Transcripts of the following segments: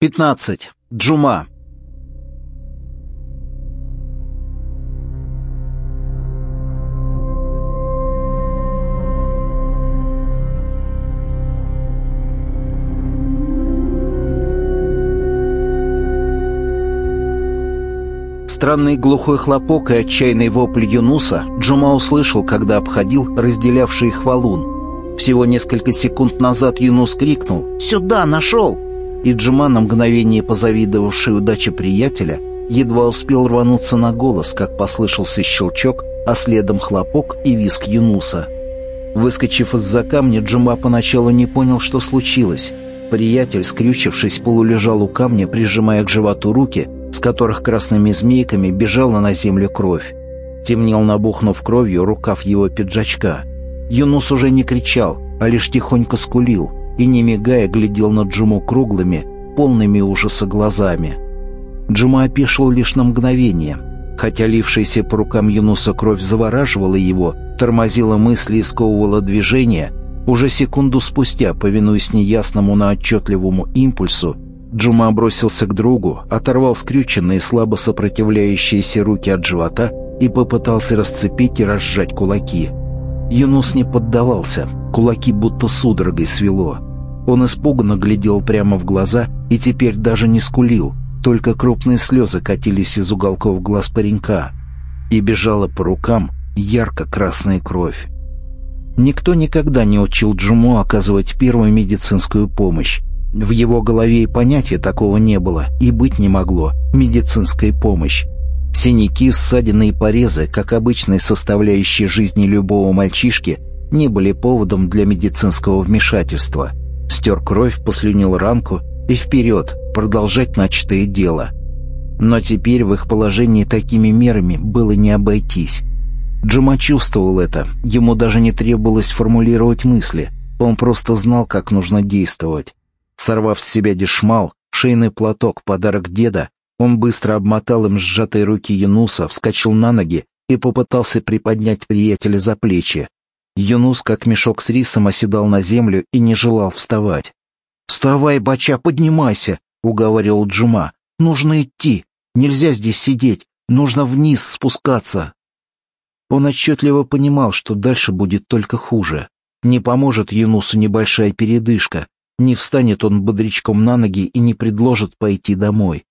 15. Джума. Странный глухой хлопок и отчаянный вопль Юнуса Джума услышал, когда обходил разделявший их валун. Всего несколько секунд назад Юнус крикнул «Сюда, нашел!» И Джума, на мгновение позавидовавший удаче приятеля, едва успел рвануться на голос, как послышался щелчок, а следом хлопок и виск Юнуса. Выскочив из-за камня, Джума поначалу не понял, что случилось. Приятель, скрючившись, полулежал у камня, прижимая к животу руки, с которых красными змейками бежала на землю кровь. Темнел, набухнув кровью, рукав его пиджачка. Юнус уже не кричал, а лишь тихонько скулил и, не мигая, глядел на Джуму круглыми, полными ужаса глазами. Джума опешил лишь на мгновение. Хотя лившаяся по рукам Юнуса кровь завораживала его, тормозила мысли и сковывала движение, уже секунду спустя, повинуясь неясному, но отчетливому импульсу, Джума бросился к другу, оторвал скрюченные, слабо сопротивляющиеся руки от живота и попытался расцепить и разжать кулаки. Юнус не поддавался, кулаки будто судорогой свело. Он испуганно глядел прямо в глаза и теперь даже не скулил, только крупные слезы катились из уголков глаз паренька, и бежала по рукам ярко-красная кровь. Никто никогда не учил Джуму оказывать первую медицинскую помощь. В его голове и понятия такого не было, и быть не могло. Медицинская помощь. Синяки, ссадины и порезы, как обычные составляющие жизни любого мальчишки, не были поводом для медицинского вмешательства – стер кровь, послюнил ранку и вперед, продолжать начатое дело. Но теперь в их положении такими мерами было не обойтись. Джума чувствовал это, ему даже не требовалось формулировать мысли, он просто знал, как нужно действовать. Сорвав с себя дешмал, шейный платок, подарок деда, он быстро обмотал им сжатые руки Януса, вскочил на ноги и попытался приподнять приятеля за плечи. Юнус, как мешок с рисом, оседал на землю и не желал вставать. «Вставай, бача, поднимайся!» — уговорил Джума. «Нужно идти. Нельзя здесь сидеть. Нужно вниз спускаться». Он отчетливо понимал, что дальше будет только хуже. Не поможет Юнусу небольшая передышка. Не встанет он бодрячком на ноги и не предложит пойти домой.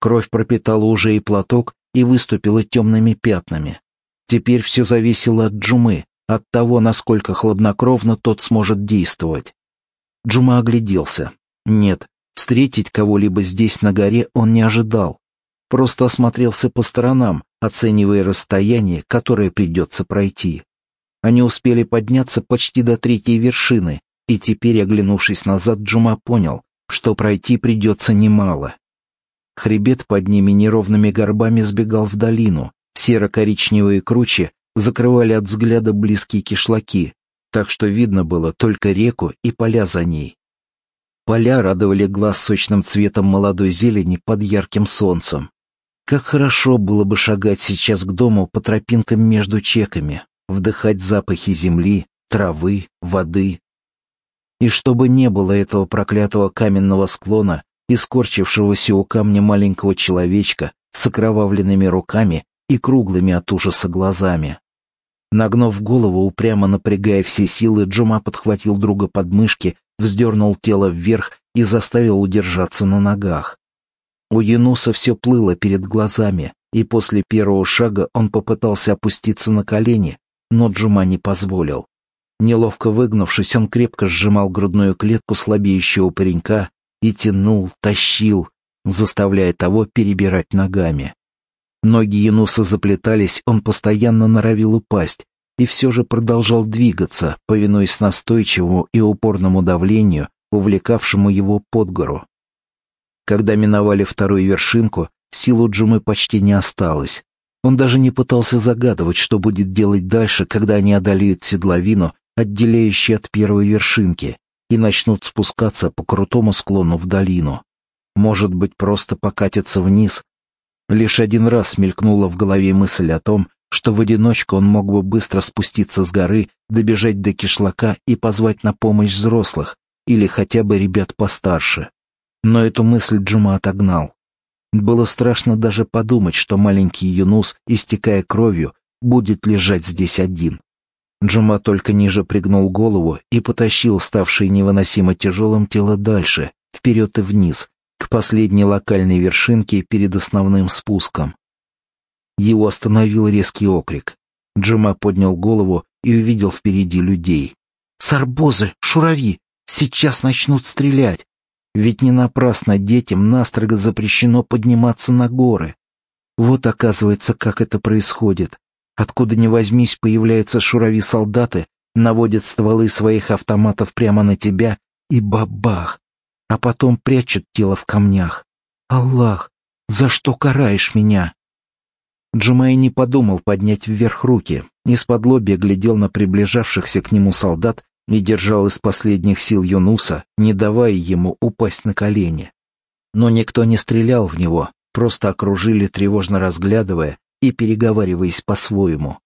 Кровь пропитала уже и платок и выступила темными пятнами. Теперь все зависело от Джумы от того, насколько хладнокровно тот сможет действовать. Джума огляделся. Нет, встретить кого-либо здесь на горе он не ожидал. Просто осмотрелся по сторонам, оценивая расстояние, которое придется пройти. Они успели подняться почти до третьей вершины, и теперь, оглянувшись назад, Джума понял, что пройти придется немало. Хребет под ними неровными горбами сбегал в долину, серо-коричневые кручи закрывали от взгляда близкие кишлаки, так что видно было только реку и поля за ней. Поля радовали глаз сочным цветом молодой зелени под ярким солнцем. Как хорошо было бы шагать сейчас к дому по тропинкам между чеками, вдыхать запахи земли, травы, воды. И чтобы не было этого проклятого каменного склона, искорчившегося у камня маленького человечка с окровавленными руками и круглыми от ужаса глазами. Нагнув голову, упрямо напрягая все силы, Джума подхватил друга под мышки, вздернул тело вверх и заставил удержаться на ногах. У Януса все плыло перед глазами, и после первого шага он попытался опуститься на колени, но Джума не позволил. Неловко выгнувшись, он крепко сжимал грудную клетку слабеющего паренька и тянул, тащил, заставляя того перебирать ногами. Ноги Януса заплетались, он постоянно норовил упасть, и все же продолжал двигаться, повинуясь настойчивому и упорному давлению, увлекавшему его под гору. Когда миновали вторую вершинку, сил у Джумы почти не осталось. Он даже не пытался загадывать, что будет делать дальше, когда они одолеют седловину, отделяющую от первой вершинки, и начнут спускаться по крутому склону в долину. Может быть, просто покатятся вниз, Лишь один раз мелькнула в голове мысль о том, что в одиночку он мог бы быстро спуститься с горы, добежать до кишлака и позвать на помощь взрослых или хотя бы ребят постарше. Но эту мысль Джума отогнал. Было страшно даже подумать, что маленький Юнус, истекая кровью, будет лежать здесь один. Джума только ниже пригнул голову и потащил ставшее невыносимо тяжелым тело дальше, вперед и вниз, к последней локальной вершинке перед основным спуском. Его остановил резкий окрик. Джума поднял голову и увидел впереди людей. «Сарбозы! Шурави! Сейчас начнут стрелять! Ведь не напрасно детям настрого запрещено подниматься на горы. Вот, оказывается, как это происходит. Откуда ни возьмись, появляются шурави-солдаты, наводят стволы своих автоматов прямо на тебя и бабах! А потом прячут тело в камнях. Аллах, за что караешь меня?» Джумай не подумал поднять вверх руки, из-под лобья глядел на приближавшихся к нему солдат и держал из последних сил Юнуса, не давая ему упасть на колени. Но никто не стрелял в него, просто окружили, тревожно разглядывая и переговариваясь по-своему.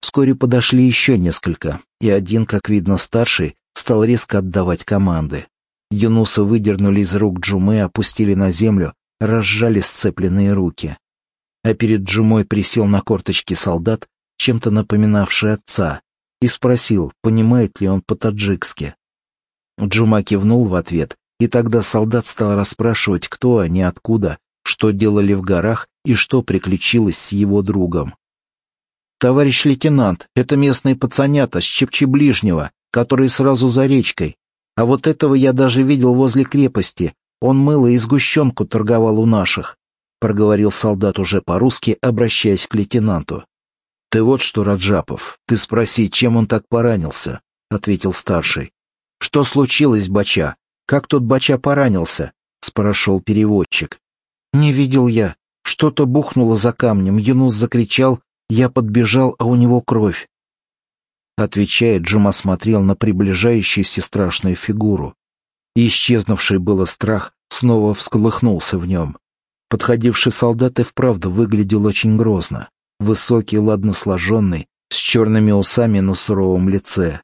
Вскоре подошли еще несколько, и один, как видно старший, стал резко отдавать команды. Юнуса выдернули из рук Джумы, опустили на землю, разжали сцепленные руки. А перед Джумой присел на корточки солдат, чем-то напоминавший отца, и спросил, понимает ли он по-таджикски. Джума кивнул в ответ, и тогда солдат стал расспрашивать, кто они, откуда, что делали в горах и что приключилось с его другом. «Товарищ лейтенант, это местные пацанята с Чепчи Ближнего, которые сразу за речкой. А вот этого я даже видел возле крепости. Он мыло и сгущенку торговал у наших», — проговорил солдат уже по-русски, обращаясь к лейтенанту. «Ты вот что, Раджапов, ты спроси, чем он так поранился?» — ответил старший. «Что случилось, Бача? Как тут Бача поранился?» — спрашивал переводчик. «Не видел я. Что-то бухнуло за камнем. Юнус закричал. Я подбежал, а у него кровь». Отвечая, Джума смотрел на приближающуюся страшную фигуру. И исчезнувший было страх снова всколыхнулся в нем. Подходивший солдат и вправду выглядел очень грозно высокий, ладно сложенный, с черными усами на суровом лице.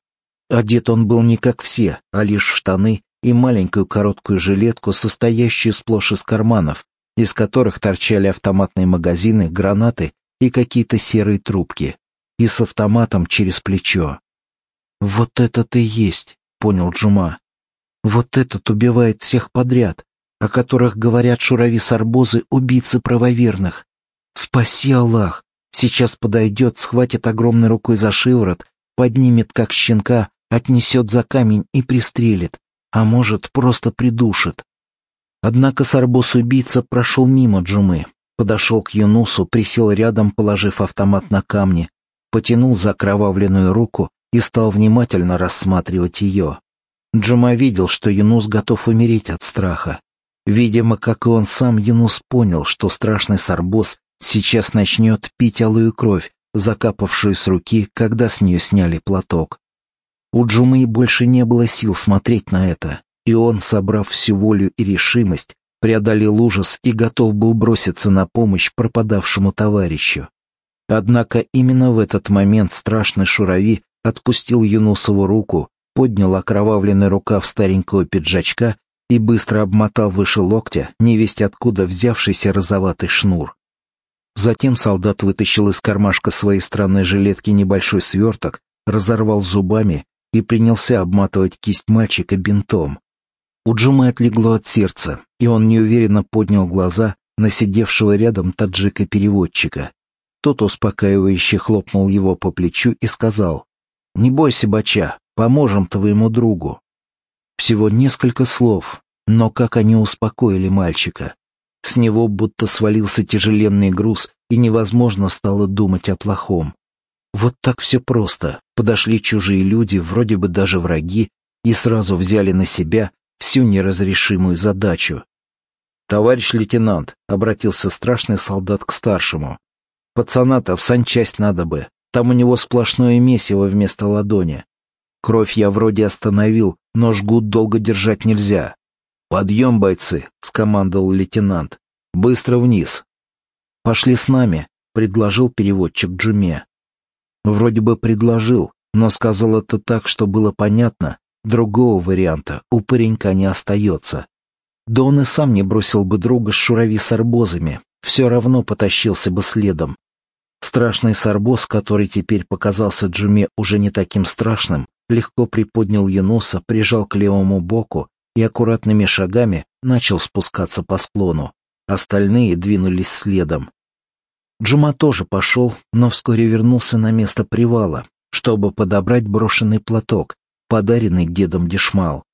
Одет он был не как все, а лишь штаны и маленькую короткую жилетку, состоящую сплошь из карманов, из которых торчали автоматные магазины, гранаты и какие-то серые трубки, и с автоматом через плечо. «Вот этот и есть», — понял Джума. «Вот этот убивает всех подряд, о которых говорят шурави-сарбозы убийцы правоверных. Спаси Аллах! Сейчас подойдет, схватит огромной рукой за шиворот, поднимет, как щенка, отнесет за камень и пристрелит, а может, просто придушит. Однако сарбос-убийца прошел мимо Джумы, подошел к Юнусу, присел рядом, положив автомат на камни, потянул за окровавленную руку и стал внимательно рассматривать ее. Джума видел, что Юнус готов умереть от страха. Видимо, как и он сам, Юнус понял, что страшный сарбос Сейчас начнет пить алую кровь, закапавшую с руки, когда с нее сняли платок. У Джумы больше не было сил смотреть на это, и он, собрав всю волю и решимость, преодолел ужас и готов был броситься на помощь пропадавшему товарищу. Однако именно в этот момент страшный Шурави отпустил Юнусову руку, поднял окровавленный рукав старенького пиджачка и быстро обмотал выше локтя невесть откуда взявшийся розоватый шнур. Затем солдат вытащил из кармашка своей странной жилетки небольшой сверток, разорвал зубами и принялся обматывать кисть мальчика бинтом. У Джумы отлегло от сердца, и он неуверенно поднял глаза на сидевшего рядом таджика-переводчика. Тот успокаивающе хлопнул его по плечу и сказал, «Не бойся, бача, поможем твоему другу». Всего несколько слов, но как они успокоили мальчика. С него будто свалился тяжеленный груз, и невозможно стало думать о плохом. Вот так все просто. Подошли чужие люди, вроде бы даже враги, и сразу взяли на себя всю неразрешимую задачу. «Товарищ лейтенант», — обратился страшный солдат к старшему, — «пацана-то в санчасть надо бы, там у него сплошное месиво вместо ладони. Кровь я вроде остановил, но жгут долго держать нельзя. «Подъем, бойцы!» — скомандовал лейтенант. «Быстро вниз!» «Пошли с нами», — предложил переводчик Джуме. Вроде бы предложил, но сказал это так, что было понятно. Другого варианта у паренька не остается. Да он и сам не бросил бы друга с шурави с арбозами, все равно потащился бы следом. Страшный сарбоз, который теперь показался Джуме уже не таким страшным, легко приподнял Юнуса, прижал к левому боку и аккуратными шагами начал спускаться по склону. Остальные двинулись следом. Джума тоже пошел, но вскоре вернулся на место привала, чтобы подобрать брошенный платок, подаренный дедом Дешмал.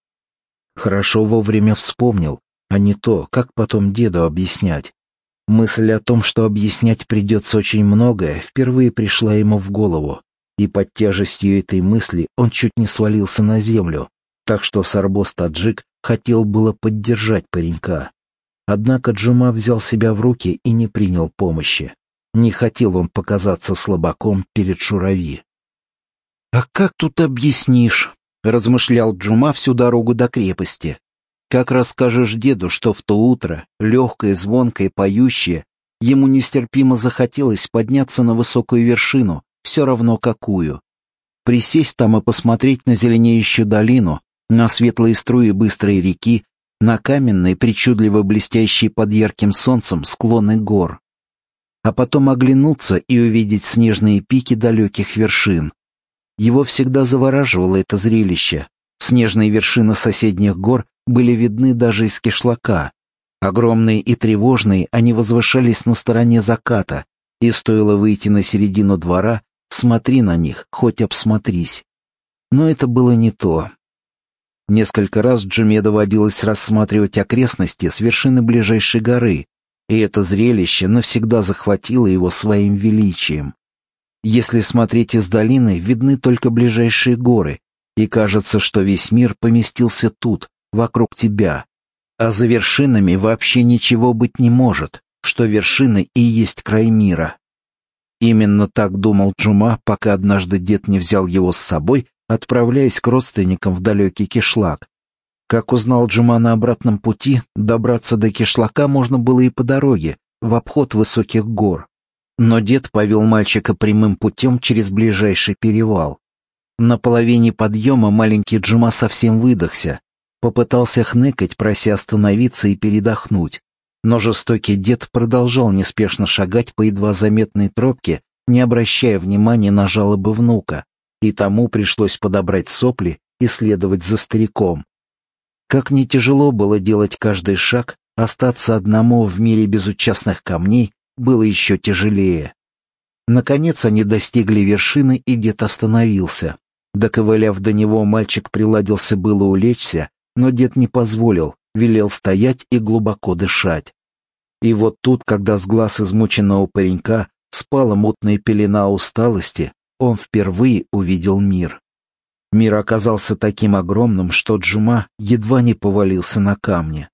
Хорошо вовремя вспомнил, а не то, как потом деду объяснять. Мысль о том, что объяснять придется очень многое, впервые пришла ему в голову, и под тяжестью этой мысли он чуть не свалился на землю, так что Сарбос-таджик хотел было поддержать паренька. Однако Джума взял себя в руки и не принял помощи. Не хотел он показаться слабаком перед Шурави. «А как тут объяснишь?» — размышлял Джума всю дорогу до крепости. Как расскажешь деду, что в то утро, легкое, звонкое, поющее, ему нестерпимо захотелось подняться на высокую вершину, все равно какую. Присесть там и посмотреть на зеленеющую долину, на светлые струи быстрой реки, на каменные, причудливо блестящие под ярким солнцем склоны гор. А потом оглянуться и увидеть снежные пики далеких вершин. Его всегда завораживало это зрелище. Снежные вершины соседних гор были видны даже из кишлака. Огромные и тревожные, они возвышались на стороне заката, и стоило выйти на середину двора, смотри на них, хоть обсмотрись. Но это было не то. Несколько раз Джуме доводилось рассматривать окрестности с вершины ближайшей горы, и это зрелище навсегда захватило его своим величием. Если смотреть из долины, видны только ближайшие горы, и кажется, что весь мир поместился тут, вокруг тебя. А за вершинами вообще ничего быть не может, что вершины и есть край мира. Именно так думал Джума, пока однажды дед не взял его с собой, отправляясь к родственникам в далекий кишлак. Как узнал Джума на обратном пути, добраться до кишлака можно было и по дороге, в обход высоких гор. Но дед повел мальчика прямым путем через ближайший перевал. На половине подъема маленький Джума совсем выдохся, Попытался хныкать, прося остановиться и передохнуть. Но жестокий дед продолжал неспешно шагать по едва заметной тропке, не обращая внимания на жалобы внука, и тому пришлось подобрать сопли и следовать за стариком. Как не тяжело было делать каждый шаг, остаться одному в мире безучастных камней было еще тяжелее. Наконец они достигли вершины, и дед остановился. Доковыляв до него, мальчик приладился было улечься, но дед не позволил, велел стоять и глубоко дышать. И вот тут, когда с глаз измученного паренька спала мутная пелена усталости, он впервые увидел мир. Мир оказался таким огромным, что Джума едва не повалился на камни.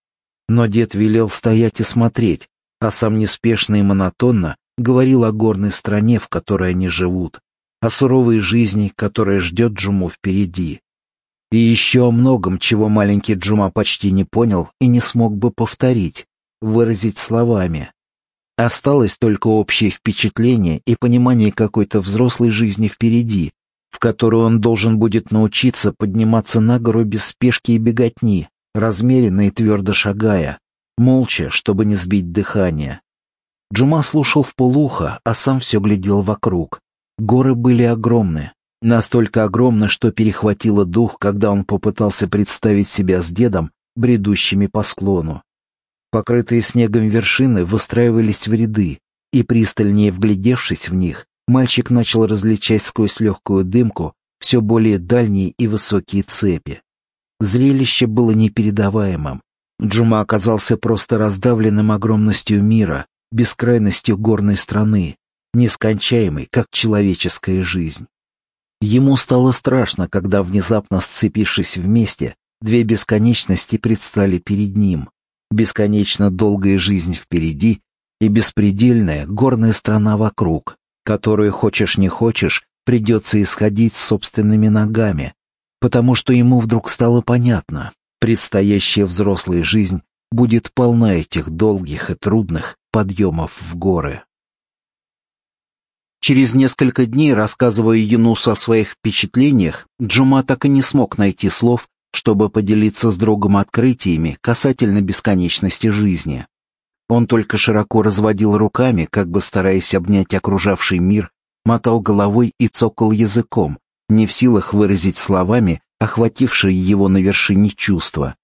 Но дед велел стоять и смотреть, а сам неспешно и монотонно говорил о горной стране, в которой они живут, о суровой жизни, которая ждет Джуму впереди. И еще о многом, чего маленький Джума почти не понял и не смог бы повторить, выразить словами. Осталось только общее впечатление и понимание какой-то взрослой жизни впереди, в которую он должен будет научиться подниматься на гору без спешки и беготни, размеренно и твердо шагая, молча, чтобы не сбить дыхание. Джума слушал в полухо, а сам все глядел вокруг. Горы были огромны, Настолько огромно, что перехватило дух, когда он попытался представить себя с дедом, бредущими по склону. Покрытые снегом вершины выстраивались в ряды, и, пристальнее вглядевшись в них, мальчик начал различать сквозь легкую дымку все более дальние и высокие цепи. Зрелище было непередаваемым. Джума оказался просто раздавленным огромностью мира, бескрайностью горной страны, нескончаемой, как человеческая жизнь. Ему стало страшно, когда, внезапно сцепившись вместе, две бесконечности предстали перед ним. Бесконечно долгая жизнь впереди и беспредельная горная страна вокруг, которую, хочешь не хочешь, придется исходить собственными ногами, потому что ему вдруг стало понятно, предстоящая взрослая жизнь будет полна этих долгих и трудных подъемов в горы. Через несколько дней, рассказывая Юнусу о своих впечатлениях, Джума так и не смог найти слов, чтобы поделиться с другом открытиями касательно бесконечности жизни. Он только широко разводил руками, как бы стараясь обнять окружавший мир, мотал головой и цокал языком, не в силах выразить словами охватившие его на вершине чувства.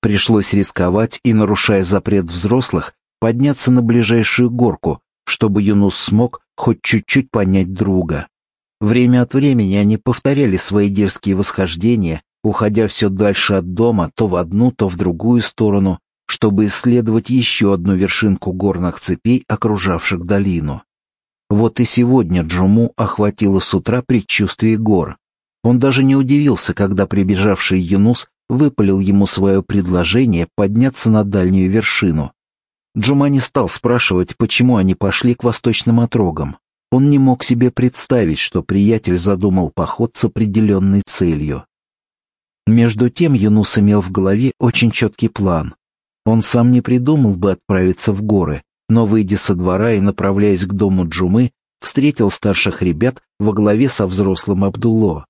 Пришлось рисковать и, нарушая запрет взрослых, подняться на ближайшую горку, чтобы Юнус смог хоть чуть-чуть понять друга. Время от времени они повторяли свои дерзкие восхождения, уходя все дальше от дома, то в одну, то в другую сторону, чтобы исследовать еще одну вершинку горных цепей, окружавших долину. Вот и сегодня Джуму охватило с утра предчувствие гор. Он даже не удивился, когда прибежавший Юнус выпалил ему свое предложение подняться на дальнюю вершину. Джума не стал спрашивать, почему они пошли к восточным отрогам. Он не мог себе представить, что приятель задумал поход с определенной целью. Между тем Юнус имел в голове очень четкий план. Он сам не придумал бы отправиться в горы, но, выйдя со двора и направляясь к дому Джумы, встретил старших ребят во главе со взрослым Абдулло.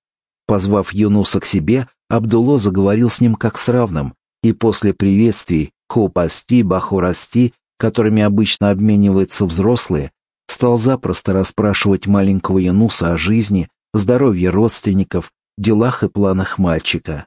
Позвав Юнуса к себе, Абдулло заговорил с ним как с равным, и после приветствий «хупасти», «бахурасти», которыми обычно обмениваются взрослые, стал запросто расспрашивать маленького Юнуса о жизни, здоровье родственников, делах и планах мальчика.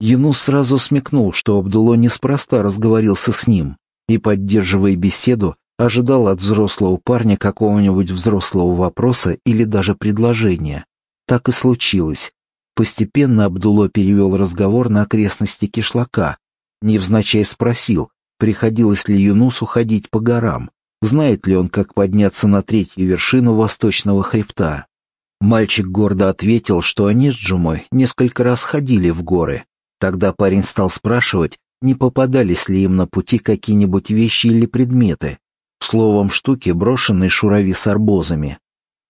Юнус сразу смекнул, что Абдулло неспроста разговорился с ним, и, поддерживая беседу, ожидал от взрослого парня какого-нибудь взрослого вопроса или даже предложения. Так и случилось. Постепенно Абдулло перевел разговор на окрестности кишлака, невзначай спросил, приходилось ли Юнусу ходить по горам, знает ли он, как подняться на третью вершину восточного хребта. Мальчик гордо ответил, что они с Джумой несколько раз ходили в горы. Тогда парень стал спрашивать, не попадались ли им на пути какие-нибудь вещи или предметы, словом, штуки, брошенные шурави с арбозами.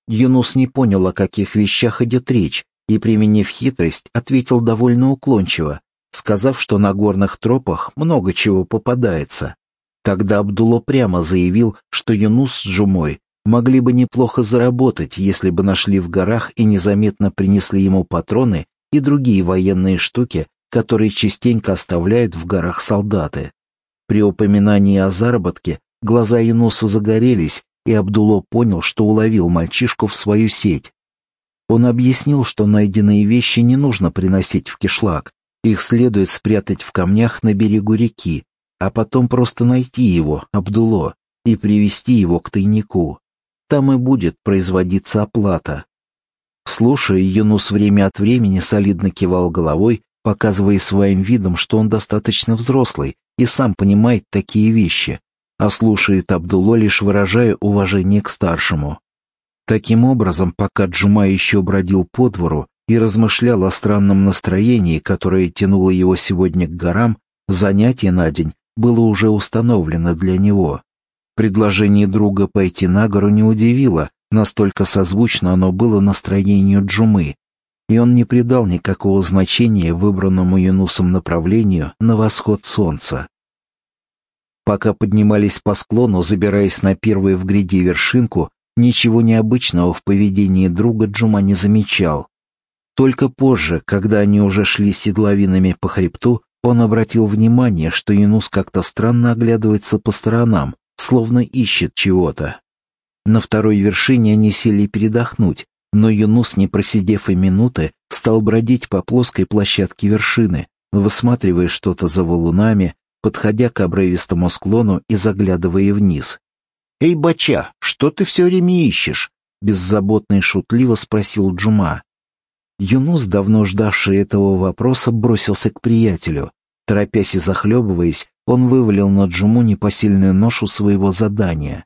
Юнус не понял, о каких вещах идет речь, и, применив хитрость, ответил довольно уклончиво, сказав, что на горных тропах много чего попадается. Тогда Абдулло прямо заявил, что Юнус с Джумой могли бы неплохо заработать, если бы нашли в горах и незаметно принесли ему патроны и другие военные штуки, которые частенько оставляют в горах солдаты. При упоминании о заработке глаза Юнуса загорелись, и Абдулло понял, что уловил мальчишку в свою сеть. Он объяснил, что найденные вещи не нужно приносить в кишлак, их следует спрятать в камнях на берегу реки, а потом просто найти его, Абдулло, и привести его к тайнику. Там и будет производиться оплата. Слушая, Юнус время от времени солидно кивал головой, показывая своим видом, что он достаточно взрослый и сам понимает такие вещи, а слушает Абдулло, лишь выражая уважение к старшему. Таким образом, пока Джума еще бродил по двору и размышлял о странном настроении, которое тянуло его сегодня к горам, занятие на день было уже установлено для него. Предложение друга пойти на гору не удивило, настолько созвучно оно было настроению Джумы, и он не придал никакого значения выбранному Юнусом направлению на восход солнца. Пока поднимались по склону, забираясь на первую в гряде вершинку, ничего необычного в поведении друга Джума не замечал. Только позже, когда они уже шли седловинами по хребту, он обратил внимание, что Юнус как-то странно оглядывается по сторонам, словно ищет чего-то. На второй вершине они сели передохнуть, но Юнус, не просидев и минуты, стал бродить по плоской площадке вершины, высматривая что-то за валунами, подходя к обрывистому склону и заглядывая вниз. «Эй, бача, что ты все время ищешь?» — беззаботно и шутливо спросил Джума. Юнус, давно ждавший этого вопроса, бросился к приятелю. Торопясь и захлебываясь, он вывалил на Джуму непосильную ношу своего задания.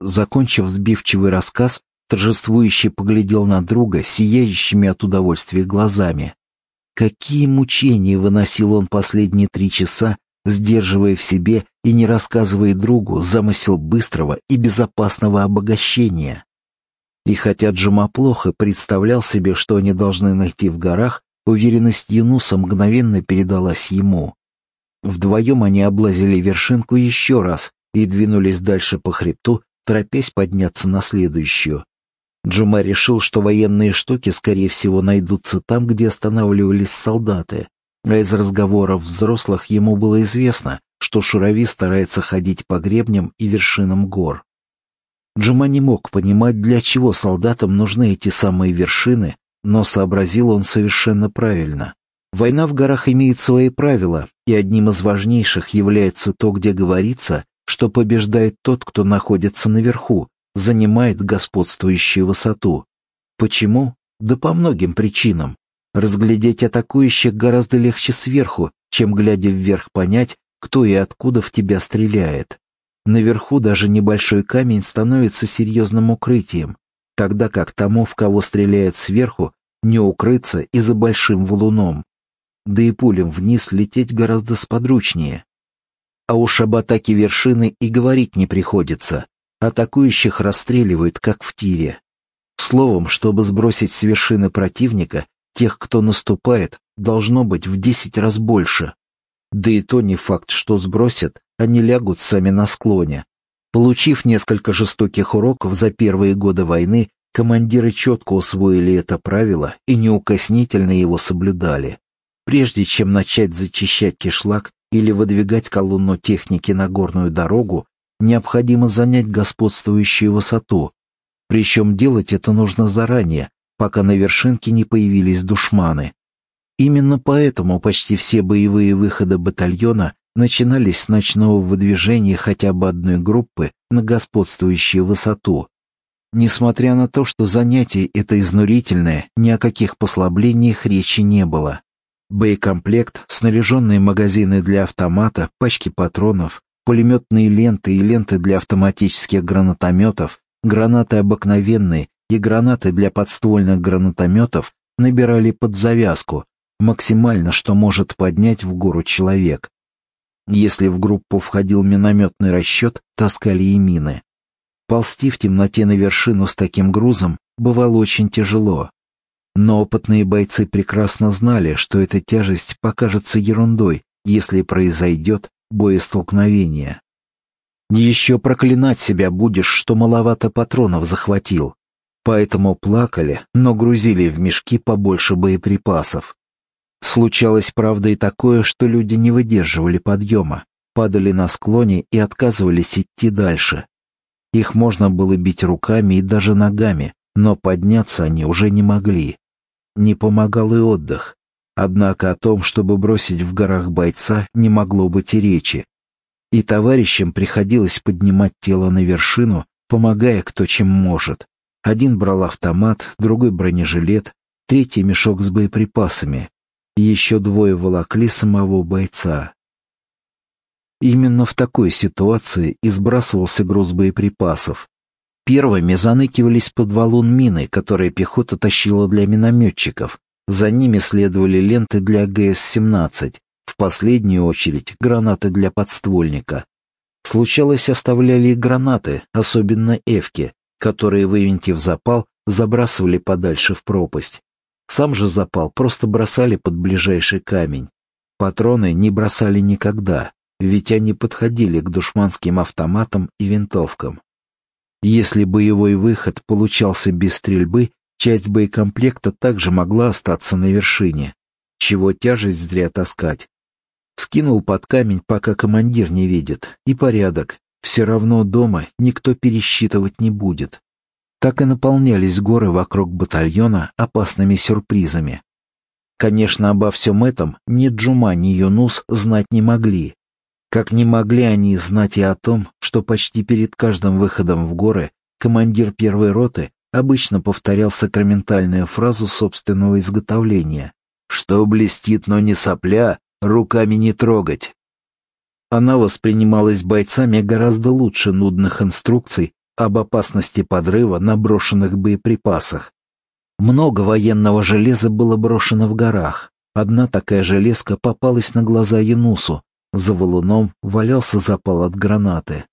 Закончив сбивчивый рассказ, торжествующе поглядел на друга сияющими от удовольствия глазами. Какие мучения выносил он последние три часа, сдерживая в себе и не рассказывая другу замысел быстрого и безопасного обогащения. И хотя Джума плохо представлял себе, что они должны найти в горах, уверенность Юнуса мгновенно передалась ему. Вдвоем они облазили вершинку еще раз и двинулись дальше по хребту, торопясь подняться на следующую. Джума решил, что военные штуки, скорее всего, найдутся там, где останавливались солдаты. А из разговоров взрослых ему было известно, что Шурави старается ходить по гребням и вершинам гор. Джума не мог понимать, для чего солдатам нужны эти самые вершины, но сообразил он совершенно правильно. Война в горах имеет свои правила, и одним из важнейших является то, где говорится, что побеждает тот, кто находится наверху, занимает господствующую высоту. Почему? Да по многим причинам. Разглядеть атакующих гораздо легче сверху, чем, глядя вверх, понять, кто и откуда в тебя стреляет. Наверху даже небольшой камень становится серьезным укрытием, тогда как тому, в кого стреляет сверху, не укрыться и за большим валуном. Да и пулем вниз лететь гораздо сподручнее. А уж об атаке вершины и говорить не приходится. Атакующих расстреливают, как в тире. Словом, чтобы сбросить с вершины противника, тех, кто наступает, должно быть в десять раз больше. Да и то не факт, что сбросят, они лягут сами на склоне. Получив несколько жестоких уроков за первые годы войны, командиры четко усвоили это правило и неукоснительно его соблюдали. Прежде чем начать зачищать кишлак или выдвигать колонну техники на горную дорогу, необходимо занять господствующую высоту. Причем делать это нужно заранее, пока на вершинке не появились душманы. Именно поэтому почти все боевые выходы батальона начинались с ночного выдвижения хотя бы одной группы на господствующую высоту. Несмотря на то, что занятие это изнурительное, ни о каких послаблениях речи не было. Боекомплект, снаряженные магазины для автомата, пачки патронов, пулеметные ленты и ленты для автоматических гранатометов, гранаты обыкновенные и гранаты для подствольных гранатометов набирали под завязку, максимально, что может поднять в гору человек. Если в группу входил минометный расчет, таскали и мины. Ползти в темноте на вершину с таким грузом бывало очень тяжело. Но опытные бойцы прекрасно знали, что эта тяжесть покажется ерундой, если произойдет боестолкновение. Еще проклинать себя будешь, что маловато патронов захватил. Поэтому плакали, но грузили в мешки побольше боеприпасов. Случалось, правда, и такое, что люди не выдерживали подъема, падали на склоне и отказывались идти дальше. Их можно было бить руками и даже ногами, но подняться они уже не могли. Не помогал и отдых. Однако о том, чтобы бросить в горах бойца, не могло быть и речи. И товарищам приходилось поднимать тело на вершину, помогая кто чем может. Один брал автомат, другой бронежилет, третий мешок с боеприпасами, еще двое волокли самого бойца. Именно в такой ситуации и сбрасывался груз боеприпасов. Первыми заныкивались под валун мины, которые пехота тащила для минометчиков. За ними следовали ленты для ГС-17, в последнюю очередь гранаты для подствольника. Случалось, оставляли и гранаты, особенно эвки, которые, вывинтив запал, забрасывали подальше в пропасть. Сам же запал просто бросали под ближайший камень. Патроны не бросали никогда, ведь они подходили к душманским автоматам и винтовкам. Если боевой выход получался без стрельбы, часть боекомплекта также могла остаться на вершине. Чего тяжесть зря таскать. Скинул под камень, пока командир не видит, и порядок. Все равно дома никто пересчитывать не будет так и наполнялись горы вокруг батальона опасными сюрпризами. Конечно, обо всем этом ни Джума, ни Юнус знать не могли. Как не могли они знать и о том, что почти перед каждым выходом в горы командир первой роты обычно повторял сакраментальную фразу собственного изготовления «Что блестит, но не сопля, руками не трогать». Она воспринималась бойцами гораздо лучше нудных инструкций об опасности подрыва на брошенных боеприпасах. Много военного железа было брошено в горах. Одна такая железка попалась на глаза Янусу. За валуном валялся запал от гранаты.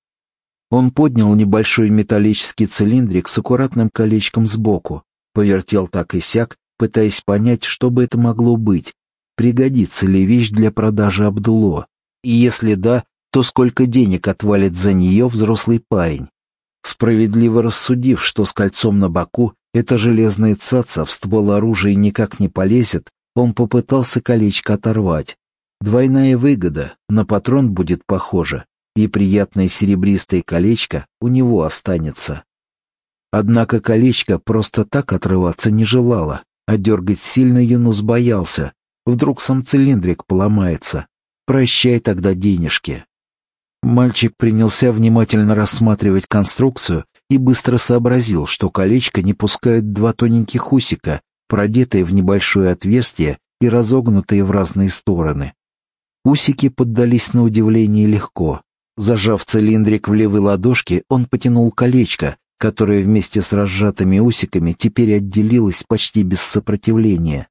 Он поднял небольшой металлический цилиндрик с аккуратным колечком сбоку, повертел так и сяк, пытаясь понять, что бы это могло быть, пригодится ли вещь для продажи Абдуло, и если да, то сколько денег отвалит за нее взрослый парень. Справедливо рассудив, что с кольцом на боку эта железная цаца в ствол оружия никак не полезет, Он попытался колечко оторвать. Двойная выгода, на патрон будет похоже, и приятное серебристое колечко у него останется. Однако колечко просто так отрываться не желало, а дергать сильно Юнус боялся. Вдруг сам цилиндрик поломается. Прощай тогда денежки. Мальчик принялся внимательно рассматривать конструкцию и быстро сообразил, что колечко не пускают два тоненьких усика, продетые в небольшое отверстие и разогнутые в разные стороны. Усики поддались на удивление легко. Зажав цилиндрик в левой ладошке, он потянул колечко, которое вместе с разжатыми усиками теперь отделилось почти без сопротивления.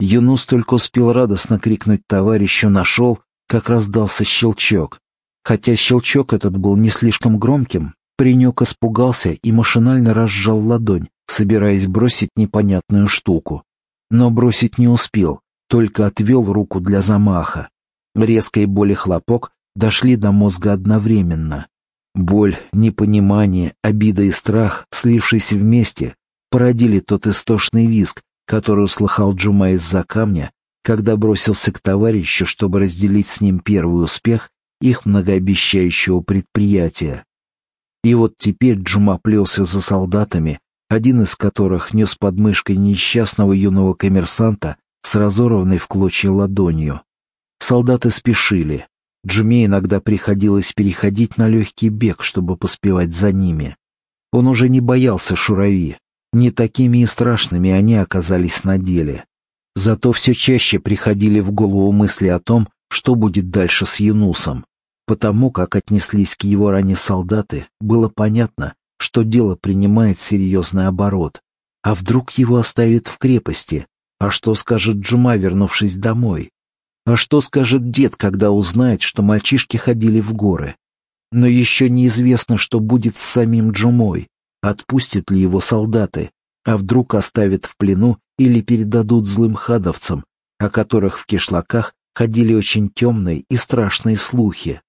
Юнус только успел радостно крикнуть товарищу «нашел», как раздался щелчок. Хотя щелчок этот был не слишком громким, паренек испугался и машинально разжал ладонь, собираясь бросить непонятную штуку. Но бросить не успел, только отвел руку для замаха. Резкая боль и хлопок дошли до мозга одновременно. Боль, непонимание, обида и страх, слившиеся вместе, породили тот истошный визг, который услыхал Джума из-за камня, когда бросился к товарищу, чтобы разделить с ним первый успех их многообещающего предприятия. И вот теперь Джума плелся за солдатами, один из которых нес под мышкой несчастного юного коммерсанта с разорванной в клочья ладонью. Солдаты спешили. Джуме иногда приходилось переходить на легкий бег, чтобы поспевать за ними. Он уже не боялся шурави. Не такими и страшными они оказались на деле. Зато все чаще приходили в голову мысли о том, что будет дальше с Юнусом. Потому как отнеслись к его ране солдаты, было понятно, что дело принимает серьезный оборот. А вдруг его оставят в крепости? А что скажет Джума, вернувшись домой? А что скажет дед, когда узнает, что мальчишки ходили в горы? Но еще неизвестно, что будет с самим Джумой. Отпустят ли его солдаты? А вдруг оставят в плену или передадут злым хадовцам, о которых в кишлаках ходили очень темные и страшные слухи?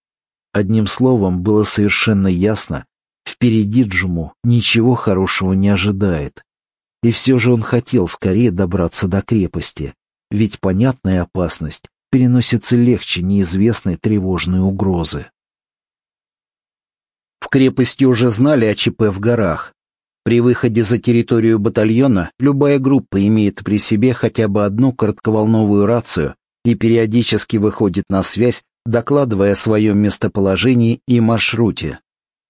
Одним словом, было совершенно ясно, впереди Джуму ничего хорошего не ожидает. И все же он хотел скорее добраться до крепости, ведь понятная опасность переносится легче неизвестной тревожной угрозы. В крепости уже знали о ЧП в горах. При выходе за территорию батальона любая группа имеет при себе хотя бы одну коротковолновую рацию и периодически выходит на связь, докладывая о своем местоположении и маршруте.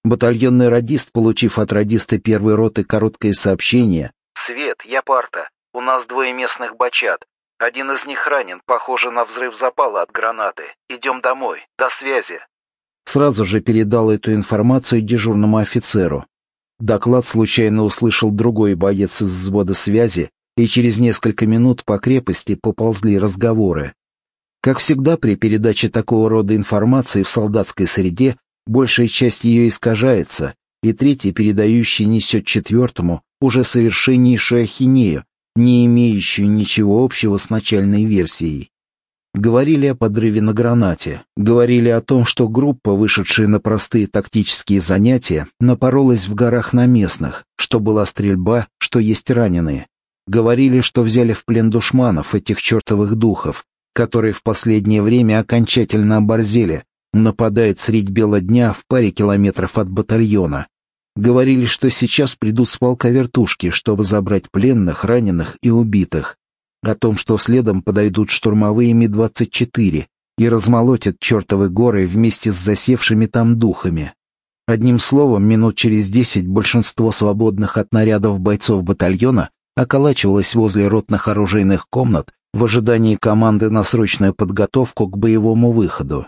Батальонный радист, получив от радиста первой роты короткое сообщение «Свет, я парта, у нас двое местных бачат, один из них ранен, похоже на взрыв запала от гранаты. Идем домой. До связи. Сразу же передал эту информацию дежурному офицеру. Доклад случайно услышал другой боец из взвода связи, и через несколько минут по крепости поползли разговоры. Как всегда при передаче такого рода информации в солдатской среде, большая часть ее искажается, и третий передающий несет четвертому уже совершеннейшую ахинею, не имеющую ничего общего с начальной версией. Говорили о подрыве на гранате, говорили о том, что группа, вышедшая на простые тактические занятия, напоролась в горах на местных, что была стрельба, что есть раненые. Говорили, что взяли в плен душманов, этих чертовых духов, которые в последнее время окончательно оборзели, нападают средь бела дня в паре километров от батальона, Говорили, что сейчас придут с полка вертушки, чтобы забрать пленных, раненых и убитых. О том, что следом подойдут штурмовые Ми-24 и размолотят чертовы горы вместе с засевшими там духами. Одним словом, минут через десять большинство свободных от нарядов бойцов батальона околачивалось возле ротных оружейных комнат в ожидании команды на срочную подготовку к боевому выходу.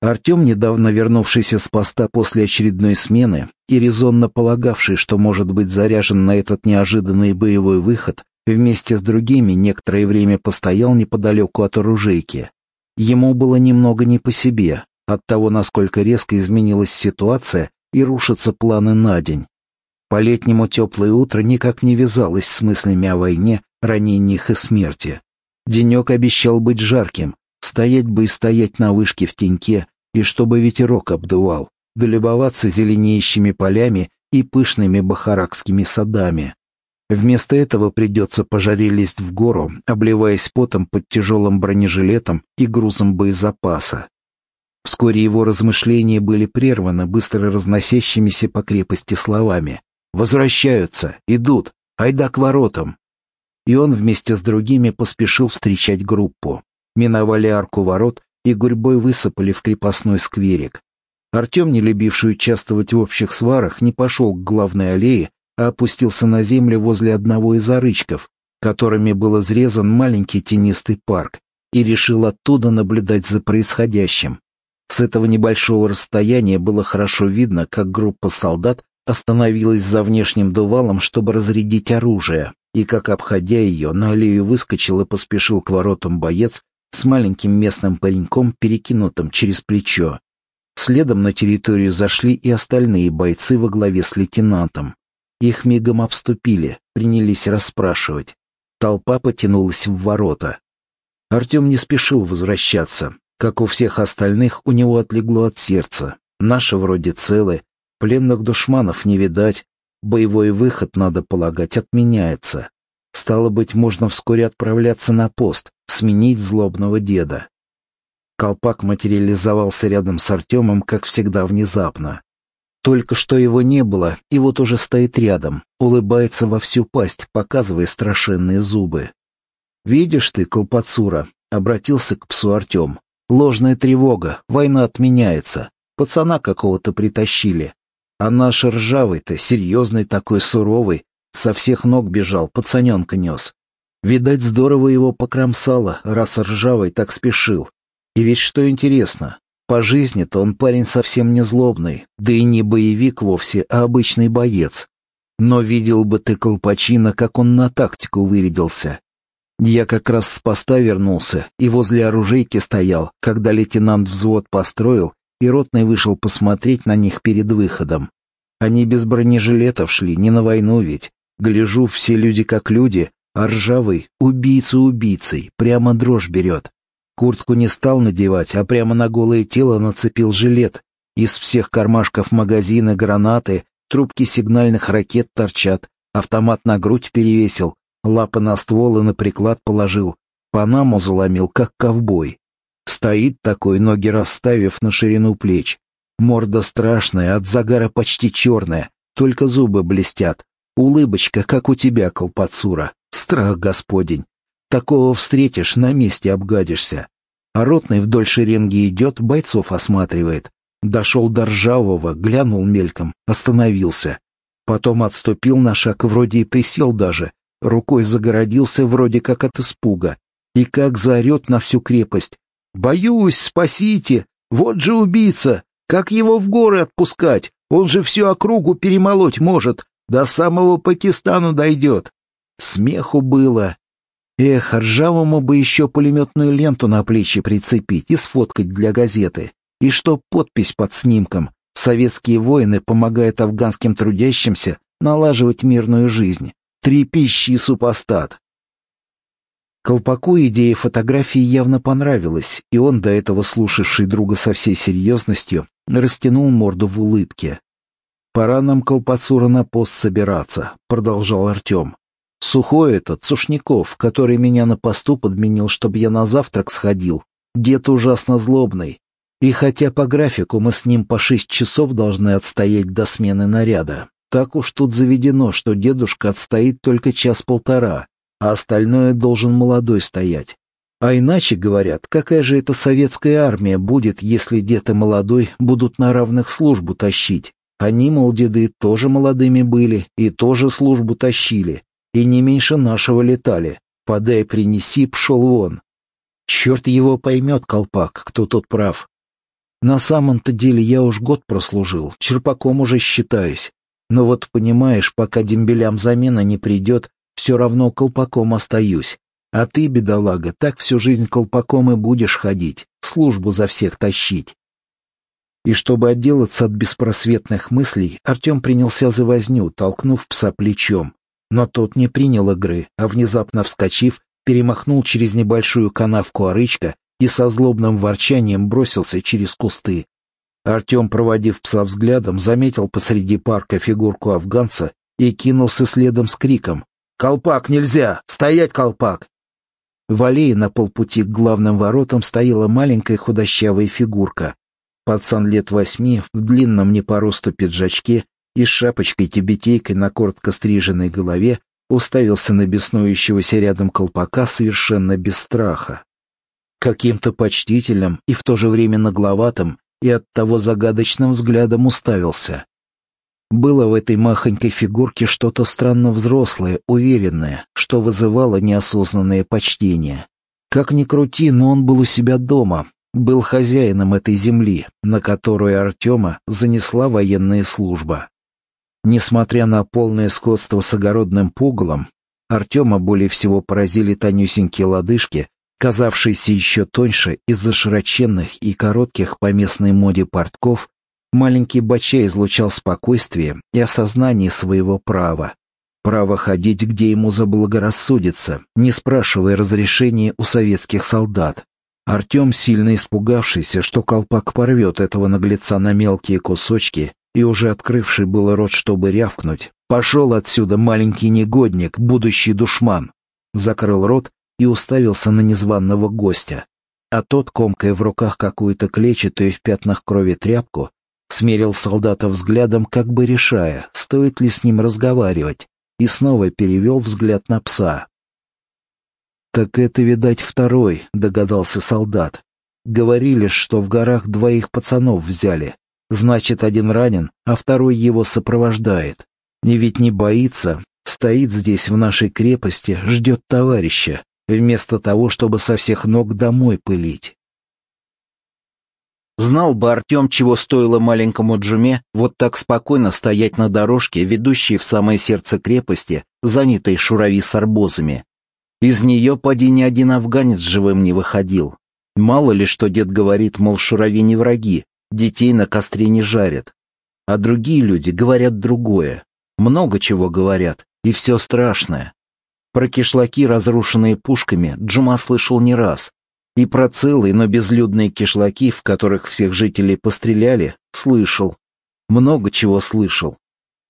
Артем, недавно вернувшийся с поста после очередной смены и резонно полагавший, что может быть заряжен на этот неожиданный боевой выход, вместе с другими некоторое время постоял неподалеку от оружейки. Ему было немного не по себе от того, насколько резко изменилась ситуация и рушатся планы на день. По-летнему теплое утро никак не вязалось с мыслями о войне, ранениях и смерти. Денек обещал быть жарким, стоять бы и стоять на вышке в теньке, и чтобы ветерок обдувал, долюбоваться зеленеющими полями и пышными бахаракскими садами. Вместо этого придется пожаре лезть в гору, обливаясь потом под тяжелым бронежилетом и грузом боезапаса. Вскоре его размышления были прерваны быстро разносящимися по крепости словами. «Возвращаются! Идут! Айда к воротам!» И он вместе с другими поспешил встречать группу. Миновали арку ворот и гурьбой высыпали в крепостной скверик. Артем, не любивший участвовать в общих сварах, не пошел к главной аллее, а опустился на землю возле одного из орычков, которыми был изрезан маленький тенистый парк, и решил оттуда наблюдать за происходящим. С этого небольшого расстояния было хорошо видно, как группа солдат остановилась за внешним дувалом, чтобы разрядить оружие, и как, обходя ее, на аллею выскочил и поспешил к воротам боец с маленьким местным пареньком, перекинутым через плечо. Следом на территорию зашли и остальные бойцы во главе с лейтенантом. Их мигом обступили, принялись расспрашивать. Толпа потянулась в ворота. Артем не спешил возвращаться. Как у всех остальных, у него отлегло от сердца. Наши вроде целы, пленных душманов не видать, боевой выход, надо полагать, отменяется. Стало быть, можно вскоре отправляться на пост, сменить злобного деда. Колпак материализовался рядом с Артемом, как всегда, внезапно. Только что его не было, и вот уже стоит рядом, улыбается во всю пасть, показывая страшенные зубы. «Видишь ты, Колпацура», — обратился к псу Артем, Ложная тревога, война отменяется. Пацана какого-то притащили. А наш ржавый-то, серьезный такой, суровый, со всех ног бежал, пацаненка нес. Видать, здорово его покромсало, раз ржавый так спешил. И ведь что интересно, по жизни-то он парень совсем не злобный, да и не боевик вовсе, а обычный боец. Но видел бы ты Колпачина, как он на тактику вырядился. Я как раз с поста вернулся и возле оружейки стоял, когда лейтенант взвод построил, и ротный вышел посмотреть на них перед выходом. Они без бронежилетов шли, не на войну ведь. Гляжу, все люди как люди, а ржавый — убийцу убийцей, прямо дрожь берет. Куртку не стал надевать, а прямо на голое тело нацепил жилет. Из всех кармашков магазины, гранаты, трубки сигнальных ракет торчат, автомат на грудь перевесил, Лапы на ствол и на приклад положил. Панаму заломил, как ковбой. Стоит такой, ноги расставив на ширину плеч. Морда страшная, от загара почти черная, только зубы блестят. Улыбочка, как у тебя, колпацура. Страх господень. Такого встретишь, на месте обгадишься. А ротный вдоль шеренги идет, бойцов осматривает. Дошел до ржавого, глянул мельком, остановился. Потом отступил на шаг, вроде и присел даже, Рукой загородился вроде как от испуга. И как заорет на всю крепость. «Боюсь, спасите! Вот же убийца! Как его в горы отпускать? Он же всю округу перемолоть может, до самого Пакистана дойдет!» Смеху было. Эх, ржавому бы еще пулеметную ленту на плечи прицепить и сфоткать для газеты. И что подпись под снимком. Советские воины помогают афганским трудящимся налаживать мирную жизнь. Трепещи супостат. Колпаку идея фотографии явно понравилась, и он, до этого слушавший друга со всей серьезностью, растянул морду в улыбке. «Пора нам, Колпацура, на пост собираться», — продолжал Артем. «Сухой этот, Сушников, который меня на посту подменил, чтобы я на завтрак сходил, дед ужасно злобный. И хотя по графику мы с ним по шесть часов должны отстоять до смены наряда, так уж тут заведено, что дедушка отстоит только час-полтора, а остальное должен молодой стоять. А иначе, говорят, какая же это советская армия будет, если дед и молодой будут на равных службу тащить? Они, мол, деды тоже молодыми были и тоже службу тащили, и не меньше нашего летали. Подай, принеси, пшел вон. Черт его поймет, колпак, кто тут прав. На самом-то деле я уж год прослужил, черпаком уже считаюсь. Но вот, понимаешь, пока дембелям замена не придет, все равно колпаком остаюсь. А ты, бедолага, так всю жизнь колпаком и будешь ходить, службу за всех тащить. И чтобы отделаться от беспросветных мыслей, Артем принялся за возню, толкнув пса плечом. Но тот не принял игры, а внезапно вскочив, перемахнул через небольшую канавку орычка и со злобным ворчанием бросился через кусты. Артем, проводив пса взглядом, заметил посреди парка фигурку афганца и кинулся следом с криком «Колпак нельзя! Стоять, колпак!» В аллее на полпути к главным воротам стояла маленькая худощавая фигурка. Пацан лет восьми в длинном не по росту пиджачке и с шапочкой-тюбетейкой на коротко стриженной голове уставился на беснующегося рядом колпака совершенно без страха. Каким-то почтительным и в то же время нагловатым и оттого загадочным взглядом уставился. Было в этой махонькой фигурке что-то странно взрослое, уверенное, что вызывало неосознанное почтение. Как ни крути, но он был у себя дома, был хозяином этой земли, на которую Артема занесла военная служба. Несмотря на полное сходство с огородным пугалом, Артема более всего поразили тонюсенькие лодыжки, казавшиеся еще тоньше из-за широченных и коротких по местной моде портков, маленький бача излучал спокойствие и осознание своего права. Право ходить, где ему заблагорассудится, не спрашивая разрешения у советских солдат. Артем, сильно испугавшийся, что колпак порвет этого наглеца на мелкие кусочки, и уже открывший было рот, чтобы рявкнуть. «Пошел отсюда, маленький негодник, будущий душман!» Закрыл рот и уставился на незваного гостя. А тот, комкая в руках какую-то клетчатую в пятнах крови тряпку, смерил солдата взглядом, как бы решая, стоит ли с ним разговаривать, и снова перевел взгляд на пса. «Так это, видать, второй», — догадался солдат. «Говорили, что в горах двоих пацанов взяли. Значит, один ранен, а второй его сопровождает. И ведь не боится, стоит здесь в нашей крепости, ждет товарища, вместо того, чтобы со всех ног домой пылить. Знал бы Артем, чего стоило маленькому Джуме вот так спокойно стоять на дорожке, ведущей в самое сердце крепости, занятой шурави с арбозами. Из нее поди ни один афганец живым не выходил. Мало ли, что дед говорит, мол, шурави не враги, детей на костре не жарят. А другие люди говорят другое. Много чего говорят, и все страшное. Про кишлаки, разрушенные пушками, Джума слышал не раз. И про целые, но безлюдные кишлаки, в которых всех жителей постреляли, слышал. Много чего слышал.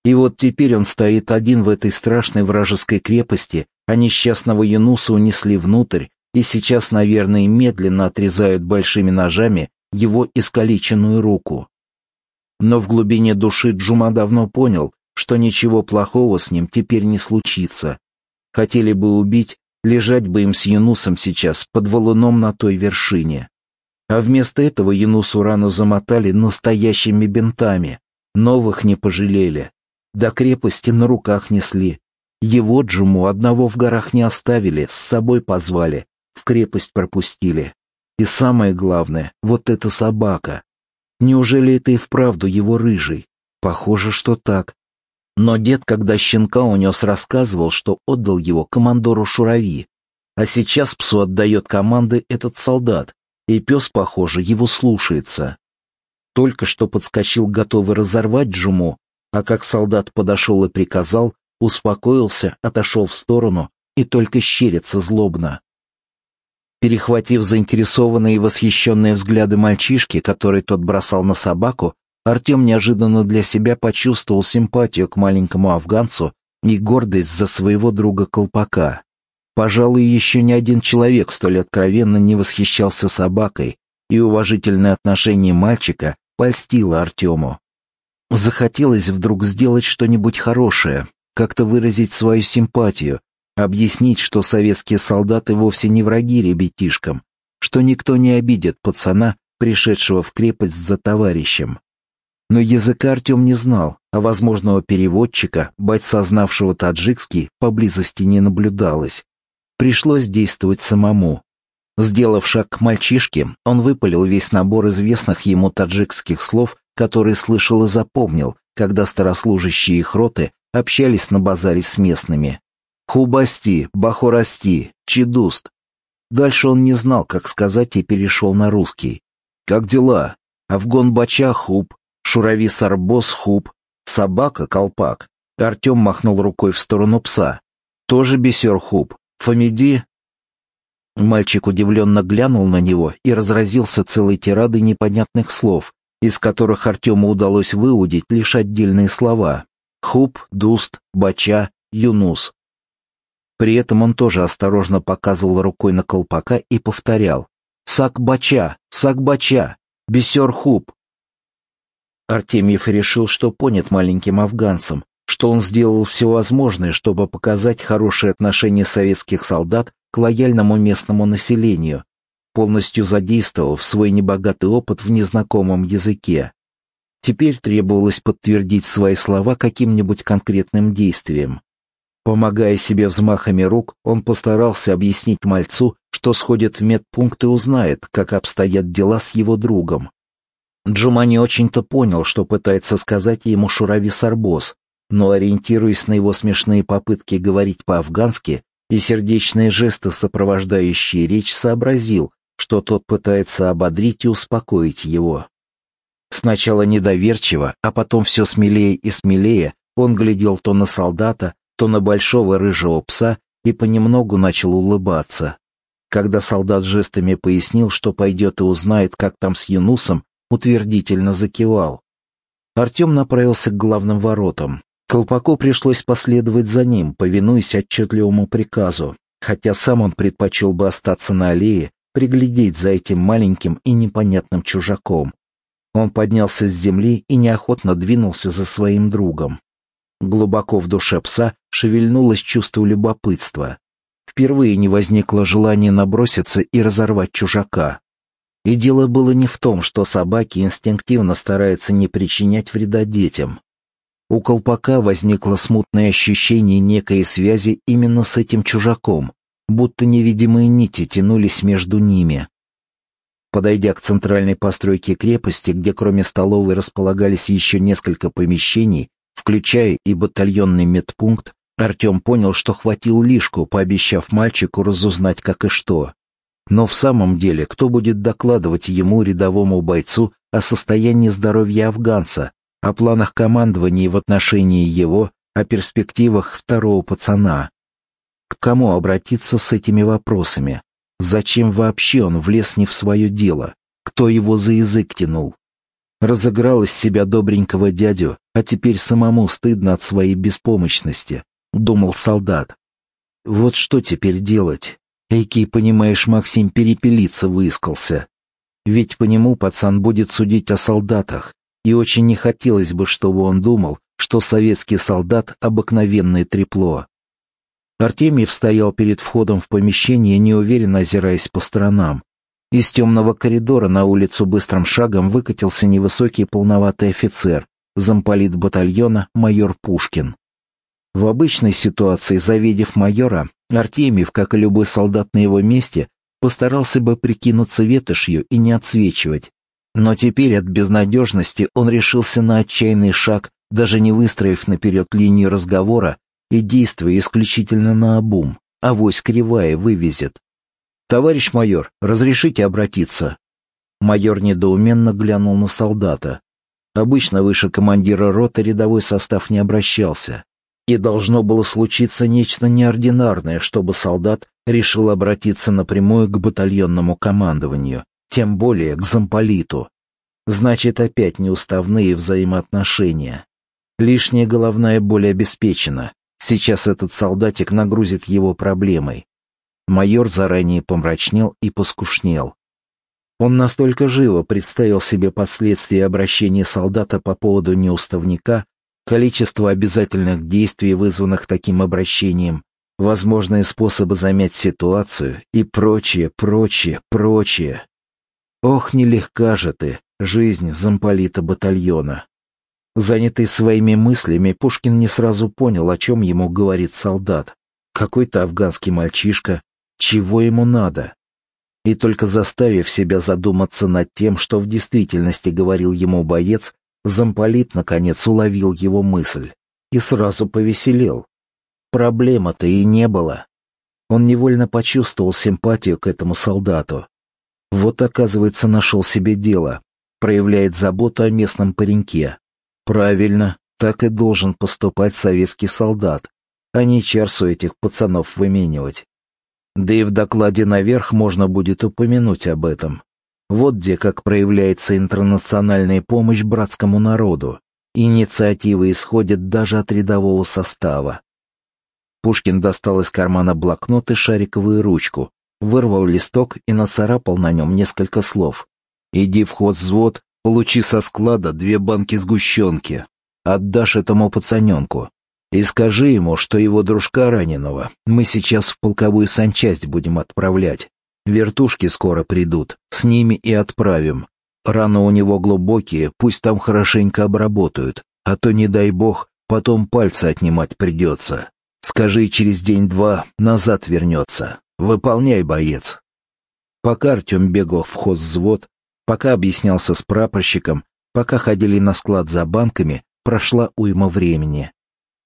И вот теперь он стоит один в этой страшной вражеской крепости, а несчастного Юнуса унесли внутрь, и сейчас, наверное, медленно отрезают большими ножами его искалеченную руку. Но в глубине души Джума давно понял, что ничего плохого с ним теперь не случится. Хотели бы убить, лежать бы им с Янусом сейчас под валуном на той вершине. А вместо этого Янусу рану замотали настоящими бинтами, новых не пожалели. До крепости на руках несли. Его Джуму одного в горах не оставили, с собой позвали, в крепость пропустили. И самое главное, вот эта собака. Неужели это и вправду его рыжий? Похоже, что так. Но дед, когда щенка унес, рассказывал, что отдал его командору Шурави. А сейчас псу отдает команды этот солдат, и пес, похоже, его слушается. Только что подскочил, готовый разорвать Джуму, а как солдат подошел и приказал, успокоился, отошел в сторону и только щерится злобно. Перехватив заинтересованные и восхищенные взгляды мальчишки, которые тот бросал на собаку, Артем неожиданно для себя почувствовал симпатию к маленькому афганцу и гордость за своего друга-колпака. Пожалуй, еще ни один человек столь откровенно не восхищался собакой, и уважительное отношение мальчика польстило Артему. Захотелось вдруг сделать что-нибудь хорошее, как-то выразить свою симпатию, Объяснить, что советские солдаты вовсе не враги ребятишкам, что никто не обидит пацана, пришедшего в крепость за товарищем. Но языка Артем не знал, а возможного переводчика, бойца, знавшего таджикский, поблизости не наблюдалось. Пришлось действовать самому. Сделав шаг к мальчишке, он выпалил весь набор известных ему таджикских слов, которые слышал и запомнил, когда старослужащие их роты общались на базаре с местными. Хубасти, Бахурасти, Чедуст. Дальше он не знал, как сказать, и перешел на русский. «Как дела? Афгон Бача хуб, Шурави Сарбос хуб, собака колпак». Артем махнул рукой в сторону пса. «Тоже бесер хуб, Фамиди...» Мальчик удивленно глянул на него и разразился целой тирадой непонятных слов, из которых Артему удалось выудить лишь отдельные слова. Хуб, Дуст, Бача, Юнус. При этом он тоже осторожно показывал рукой на колпака и повторял «Сак-бача! Сак-бача! Бесер-хуб!» Артемьев решил, что понят маленьким афганцам, что он сделал все возможное, чтобы показать хорошее отношение советских солдат к лояльному местному населению, полностью задействовав свой небогатый опыт в незнакомом языке. Теперь требовалось подтвердить свои слова каким-нибудь конкретным действием. Помогая себе взмахами рук, он постарался объяснить мальцу, что сходит в медпункт и узнает, как обстоят дела с его другом. Джума не очень-то понял, что пытается сказать ему Шурави Сарбос, но, ориентируясь на его смешные попытки говорить по-афгански и сердечные жесты, сопровождающие речь, сообразил, что тот пытается ободрить и успокоить его. Сначала недоверчиво, а потом все смелее и смелее он глядел то на солдата, то на большого рыжего пса и понемногу начал улыбаться. Когда солдат жестами пояснил, что пойдет и узнает, как там с Янусом, утвердительно закивал. Артем направился к главным воротам. Колпаку пришлось последовать за ним, повинуясь отчетливому приказу, хотя сам он предпочел бы остаться на аллее, приглядеть за этим маленьким и непонятным чужаком. Он поднялся с земли и неохотно двинулся за своим другом. Глубоко в душе пса шевельнулось чувство любопытства. Впервые не возникло желания наброситься и разорвать чужака. И дело было не в том, что собаки инстинктивно стараются не причинять вреда детям. У колпака возникло смутное ощущение некой связи именно с этим чужаком, будто невидимые нити тянулись между ними. Подойдя к центральной постройке крепости, где кроме столовой располагались еще несколько помещений, включая и батальонный медпункт, Артем понял, что хватил лишку, пообещав мальчику разузнать как и что. Но в самом деле, кто будет докладывать ему, рядовому бойцу, о состоянии здоровья афганца, о планах командования в отношении его, о перспективах второго пацана? К кому обратиться с этими вопросами? Зачем вообще он влез не в свое дело? Кто его за язык тянул? Разыграл из себя добренького дядю, а теперь самому стыдно от своей беспомощности, думал солдат. Вот что теперь делать? Эйки, понимаешь, Максим перепелиться выискался. Ведь по нему пацан будет судить о солдатах, и очень не хотелось бы, чтобы он думал, что советский солдат — обыкновенное трепло. Артемьев стоял перед входом в помещение, неуверенно озираясь по сторонам. Из темного коридора на улицу быстрым шагом выкатился невысокий полноватый офицер, замполит батальона майор Пушкин. В обычной ситуации, завидев майора, Артемьев, как и любой солдат на его месте, постарался бы прикинуться ветошью и не отсвечивать. Но теперь от безнадежности он решился на отчаянный шаг, даже не выстроив наперед линию разговора и действуя исключительно на обум, авось кривая вывезет. «Товарищ майор, разрешите обратиться?» Майор недоуменно глянул на солдата. Обычно выше командира роты рядовой состав не обращался. И должно было случиться нечто неординарное, чтобы солдат решил обратиться напрямую к батальонному командованию, тем более к замполиту. Значит, опять неуставные взаимоотношения. Лишняя головная боль обеспечена. Сейчас этот солдатик нагрузит его проблемой. Майор заранее помрачнел и поскушнел. Он настолько живо представил себе последствия обращения солдата по поводу неуставника, количество обязательных действий, вызванных таким обращением, возможные способы замять ситуацию и прочее, прочее, прочее. Ох, нелегка же ты, жизнь замполита батальона. Занятый своими мыслями, Пушкин не сразу понял, о чем ему говорит солдат. Какой-то афганский мальчишка, чего ему надо. И только заставив себя задуматься над тем, что в действительности говорил ему боец, замполит наконец уловил его мысль и сразу повеселел. Проблема-то и не было. Он невольно почувствовал симпатию к этому солдату. Вот, оказывается, нашел себе дело, проявляет заботу о местном пареньке. Правильно, так и должен поступать советский солдат, а не чарсу этих пацанов выменивать. Да и в докладе наверх можно будет упомянуть об этом. Вот где как проявляется интернациональная помощь братскому народу. Инициативы исходят даже от рядового состава. Пушкин достал из кармана блокнот и шариковую ручку, вырвал листок и нацарапал на нем несколько слов. «Иди в хозвзвод, получи со склада две банки сгущенки. Отдашь этому пацаненку. И скажи ему, что его дружка раненого мы сейчас в полковую санчасть будем отправлять. Вертушки скоро придут, с ними и отправим. Раны у него глубокие, пусть там хорошенько обработают, а то, не дай бог, потом пальцы отнимать придется. Скажи, через день-два назад вернется. Выполняй, боец. Пока Артем бегал в хозвзвод, пока объяснялся с прапорщиком, пока ходили на склад за банками, прошла уйма времени.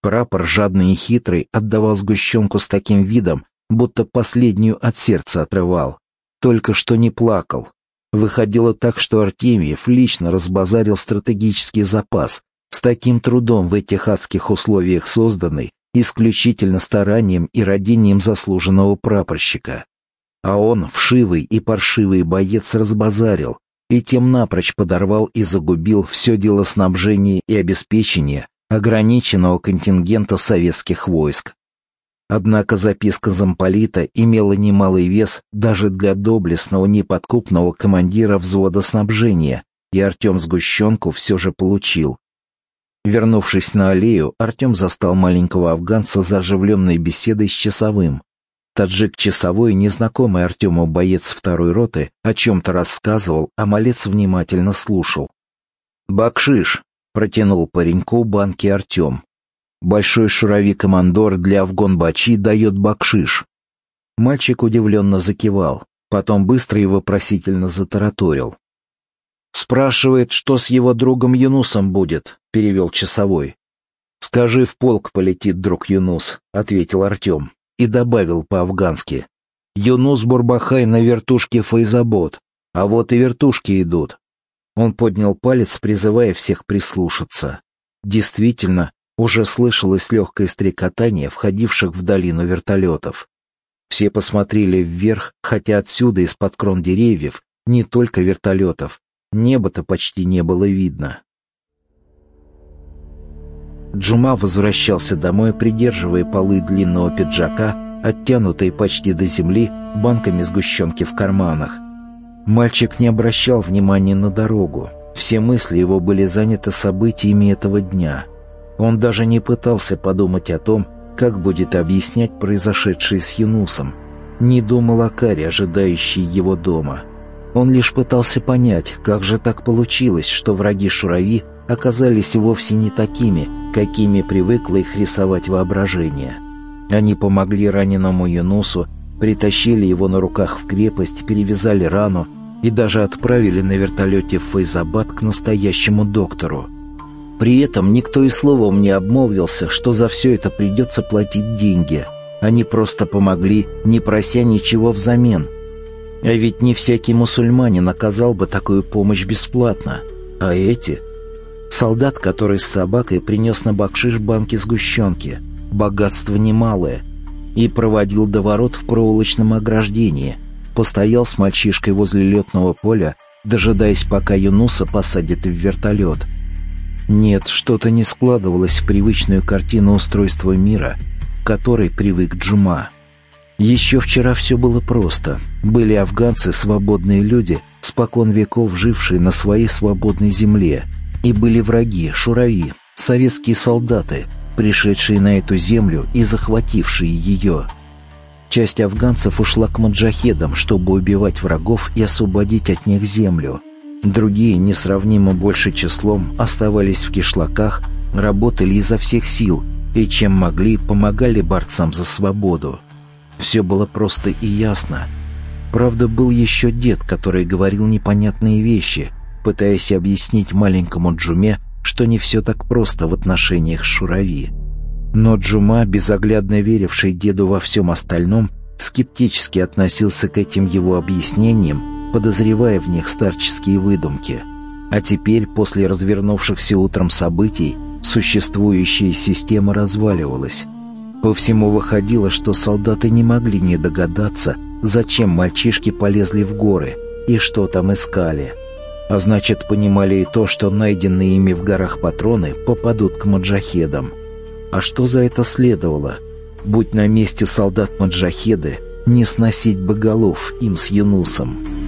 Прапор, жадный и хитрый, отдавал сгущенку с таким видом, будто последнюю от сердца отрывал. Только что не плакал, Выходило так, что Артемьев лично разбазарил стратегический запас, с таким трудом в этих адских условиях созданный, исключительно старанием и родением заслуженного прапорщика. А он, вшивый и паршивый боец, разбазарил, и тем напрочь подорвал и загубил все дело снабжения и обеспечения ограниченного контингента советских войск. Однако записка замполита имела немалый вес даже для доблестного неподкупного командира взвода снабжения, и Артем сгущенку все же получил. Вернувшись на аллею, Артем застал маленького афганца за оживленной беседой с часовым. Таджик-часовой, незнакомый Артему боец второй роты, о чем-то рассказывал, а малец внимательно слушал. «Бакшиш!» — протянул пареньку банки Артем. Большой шурави-командор для Афгон-Бачи дает бакшиш. Мальчик удивленно закивал, потом быстро и вопросительно затараторил. «Спрашивает, что с его другом Юнусом будет», — перевел часовой. «Скажи, в полк полетит друг Юнус», — ответил Артем и добавил по-афгански. «Юнус Бурбахай на вертушке Файзабот, а вот и вертушки идут». Он поднял палец, призывая всех прислушаться. Действительно, уже слышалось легкое стрекотание входивших в долину вертолетов. Все посмотрели вверх, хотя отсюда, из-под крон деревьев, не только вертолетов. Неба-то почти не было видно. Джума возвращался домой, придерживая полы длинного пиджака, оттянутые почти до земли, банками сгущенки в карманах. Мальчик не обращал внимания на дорогу. Все мысли его были заняты событиями этого дня — он даже не пытался подумать о том, как будет объяснять произошедшее с Юнусом. Не думал о Каре, ожидающей его дома. Он лишь пытался понять, как же так получилось, что враги Шурави оказались вовсе не такими, какими привыкло их рисовать воображение. Они помогли раненому Юнусу, притащили его на руках в крепость, перевязали рану и даже отправили на вертолете в Фейзабад к настоящему доктору. При этом никто и словом не обмолвился, что за все это придется платить деньги. Они просто помогли, не прося ничего взамен. А ведь не всякий мусульманин оказал бы такую помощь бесплатно. А эти? Солдат, который с собакой принес на бакшиш банки сгущенки. Богатство немалое. И проводил до ворот в проволочном ограждении. Постоял с мальчишкой возле летного поля, дожидаясь, пока Юнуса посадят в вертолет — нет, что-то не складывалось в привычную картину устройства мира, к которой привык Джума. Еще вчера все было просто. Были афганцы, свободные люди, спокон веков жившие на своей свободной земле. И были враги, шурави, советские солдаты, пришедшие на эту землю и захватившие ее. Часть афганцев ушла к маджахедам, чтобы убивать врагов и освободить от них землю. Другие, несравнимо больше числом, оставались в кишлаках, работали изо всех сил и, чем могли, помогали борцам за свободу. Все было просто и ясно. Правда, был еще дед, который говорил непонятные вещи, пытаясь объяснить маленькому Джуме, что не все так просто в отношениях Шурави. Но Джума, безоглядно веривший деду во всем остальном, скептически относился к этим его объяснениям подозревая в них старческие выдумки. А теперь, после развернувшихся утром событий, существующая система разваливалась. По всему выходило, что солдаты не могли не догадаться, зачем мальчишки полезли в горы и что там искали. А значит, понимали и то, что найденные ими в горах патроны попадут к маджахедам. А что за это следовало? Будь на месте солдат Маджахеды, не сносить бы голов им с Юнусом.